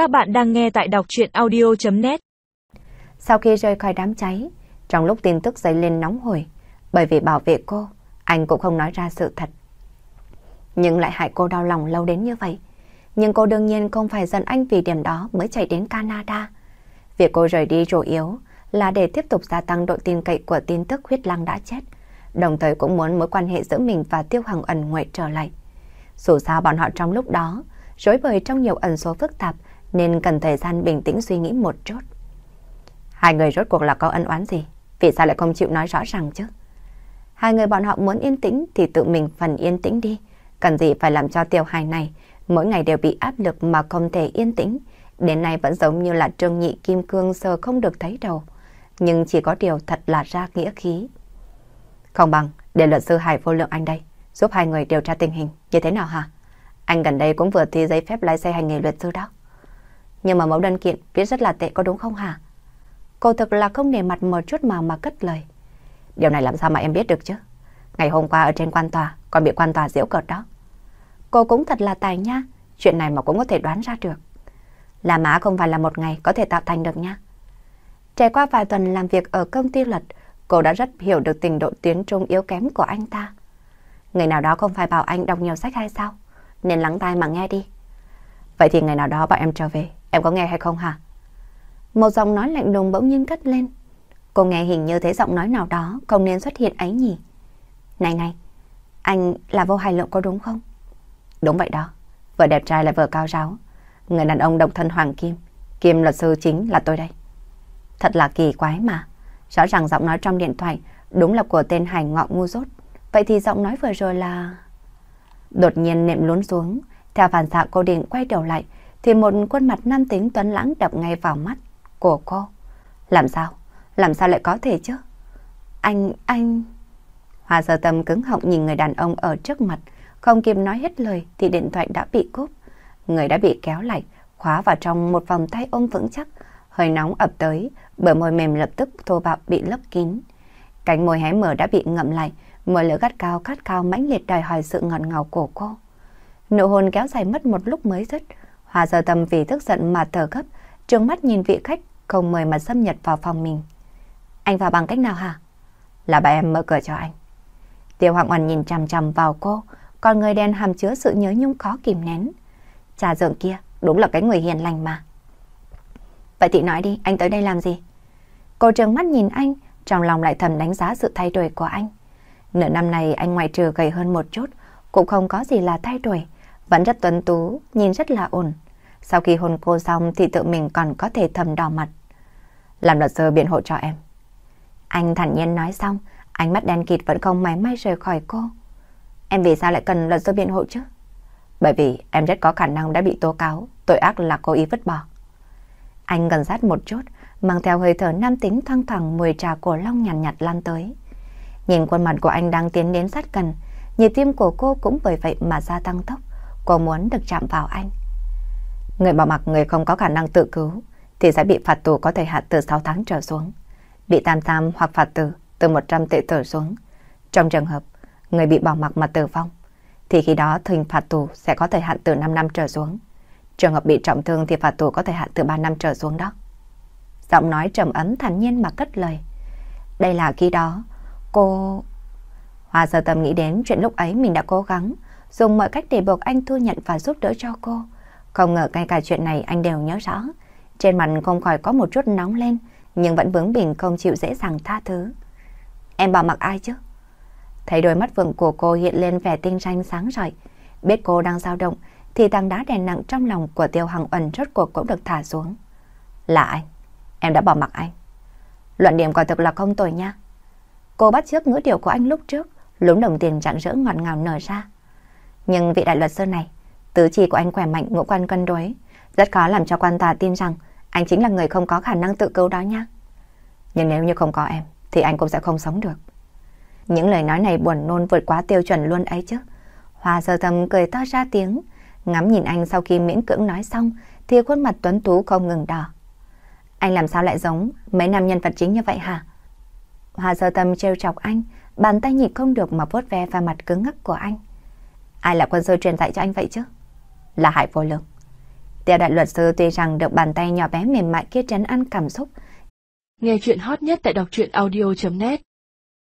Các bạn đang nghe tại đọc chuyện audio.net Sau khi rời khỏi đám cháy, trong lúc tin tức dấy lên nóng hổi, bởi vì bảo vệ cô, anh cũng không nói ra sự thật. Nhưng lại hại cô đau lòng lâu đến như vậy. Nhưng cô đương nhiên không phải giận anh vì điểm đó mới chạy đến Canada. Việc cô rời đi chủ yếu là để tiếp tục gia tăng độ tin cậy của tin tức huyết lăng đã chết. Đồng thời cũng muốn mối quan hệ giữa mình và Tiêu Hằng ẩn nguệ trở lại. Dù sao bọn họ trong lúc đó, rối bời trong nhiều ẩn số phức tạp nên cần thời gian bình tĩnh suy nghĩ một chút. Hai người rốt cuộc là có ân oán gì? Vì sao lại không chịu nói rõ ràng chứ? Hai người bọn họ muốn yên tĩnh thì tự mình phần yên tĩnh đi. Cần gì phải làm cho tiểu hài này mỗi ngày đều bị áp lực mà không thể yên tĩnh. Đến nay vẫn giống như là trương nhị kim cương sờ không được thấy đầu. Nhưng chỉ có điều thật là ra nghĩa khí. Không bằng, để luật sư Hải vô lượng anh đây, giúp hai người điều tra tình hình. Như thế nào hả? Anh gần đây cũng vừa thi giấy phép lái xe hành nghề luật sư đó. Nhưng mà mẫu đơn kiện viết rất là tệ có đúng không hả? Cô thực là không nề mặt một chút mà mà cất lời. Điều này làm sao mà em biết được chứ? Ngày hôm qua ở trên quan tòa, còn bị quan tòa diễu cợt đó. Cô cũng thật là tài nha, chuyện này mà cũng có thể đoán ra được. Là má không phải là một ngày có thể tạo thành được nha. Trải qua vài tuần làm việc ở công ty luật, cô đã rất hiểu được tình độ tiến trung yếu kém của anh ta. Người nào đó không phải bảo anh đọc nhiều sách hay sao? Nên lắng tai mà nghe đi. Vậy thì ngày nào đó bảo em trở về, em có nghe hay không hả? Một giọng nói lạnh lùng bỗng nhiên cất lên. Cô nghe hình như thấy giọng nói nào đó không nên xuất hiện ấy nhỉ? Này này, anh là vô hài lượng có đúng không? Đúng vậy đó, vừa đẹp trai là vừa cao ráo. Người đàn ông độc thân Hoàng Kim, Kim luật sư chính là tôi đây. Thật là kỳ quái mà. Rõ ràng giọng nói trong điện thoại đúng là của tên hải ngọ ngu dốt. Vậy thì giọng nói vừa rồi là... Đột nhiên nệm lún xuống, theo phản xạ cô định quay đầu lại, thì một khuôn mặt nam tính tuấn lãng đập ngay vào mắt của cô. Làm sao? Làm sao lại có thể chứ? Anh, anh... Hoa sơ tâm cứng họng nhìn người đàn ông ở trước mặt, không kịp nói hết lời thì điện thoại đã bị cúp. Người đã bị kéo lại, khóa vào trong một vòng tay ôm vững chắc, hơi nóng ập tới, bờ môi mềm lập tức thô bạo bị lấp kín. Cánh môi hé mở đã bị ngậm lại, môi lửa gắt cao cát cao mãnh liệt đòi hỏi sự ngọt ngào của cô. Nụ hôn kéo dài mất một lúc mới dứt, Hoa sơ tâm vì tức giận mà thở gấp, trừng mắt nhìn vị khách không mời mà xâm nhập vào phòng mình. Anh vào bằng cách nào hả? Là bà em mở cửa cho anh. Tiêu Hoàng Oanh nhìn chằm chằm vào cô, còn người đen hàm chứa sự nhớ nhung khó kìm nén. Cha dượng kia, đúng là cái người hiền lành mà. Vậy thì nói đi, anh tới đây làm gì? Cô trừng mắt nhìn anh, trong lòng lại thầm đánh giá sự thay đổi của anh. Nửa năm này anh ngoài trừ gầy hơn một chút, cũng không có gì là thay đổi, vẫn rất tuấn tú, nhìn rất là ổn. Sau khi hôn cô xong thì tự mình còn có thể thầm đỏ mặt. Làm luật sư biện hộ cho em. Anh thản nhiên nói xong, ánh mắt đen kịt vẫn không máy may rời khỏi cô. Em vì sao lại cần luật sư biện hộ chứ? Bởi vì em rất có khả năng đã bị tố cáo, tội ác là cố ý vứt bỏ. Anh gần sát một chút, mang theo hơi thở nam tính thoang thoảng mùi trà cổ long nhàn nhạt, nhạt lan tới. Nhìn khuôn mặt của anh đang tiến đến sát gần, nhịp tim của cô cũng bởi vậy mà gia tăng tốc. Cô muốn được chạm vào anh. Người bỏ mặc người không có khả năng tự cứu thì sẽ bị phạt tù có thời hạn từ 6 tháng trở xuống. Bị tam giam hoặc phạt tù từ 100 tệ trở xuống. Trong trường hợp người bị bỏ mặc mà tử vong thì khi đó hình phạt tù sẽ có thời hạn từ 5 năm trở xuống. Trường hợp bị trọng thương thì phạt tù có thời hạn từ 3 năm trở xuống đó. Giọng nói trầm ấm thản nhiên mà cất lời. Đây là khi đó, cô... Hoa sơ tâm nghĩ đến chuyện lúc ấy mình đã cố gắng dùng mọi cách để buộc anh thu nhận và giúp đỡ cho cô. Không ngờ ngay cả chuyện này anh đều nhớ rõ. Trên mặt không khỏi có một chút nóng lên, nhưng vẫn bướng bình không chịu dễ dàng tha thứ. Em bảo mặc ai chứ? Thấy đôi mắt vượng của cô hiện lên vẻ tinh ranh sáng rọi. Biết cô đang dao động, thì tảng đá đè nặng trong lòng của Tiêu Hằng ẩn rốt cuộc cũng được thả xuống. Là anh, em đã bỏ mặc anh. Luận điểm quả thực là không tồi nha. Cô bắt trước ngữ điệu của anh lúc trước, lúng đồng tiền rạng rỡ ngọt ngào nở ra. Nhưng vị đại luật sư này, tứ chi của anh khỏe mạnh ngũ quan cân đối, rất khó làm cho quan tòa tin rằng anh chính là người không có khả năng tự cứu đó nha. Nhưng nếu như không có em, thì anh cũng sẽ không sống được. Những lời nói này buồn nôn vượt quá tiêu chuẩn luôn ấy chứ. Hoa sơ tâm cười to ra tiếng, ngắm nhìn anh sau khi miễn cưỡng nói xong, thì khuôn mặt tuấn tú không ngừng đỏ. Anh làm sao lại giống mấy nam nhân vật chính như vậy hả? Hoa sơ tâm trêu chọc anh, bàn tay nhịn không được mà vuốt ve vào mặt cứng ngắc của anh. Ai là quân sư truyền dạy cho anh vậy chứ? Là Hải Vô lượng. Tiêu đại luật sư tuy rằng được bàn tay nhỏ bé mềm mại kia trấn an cảm xúc. Nghe chuyện hot nhất tại đọc truyện audio.net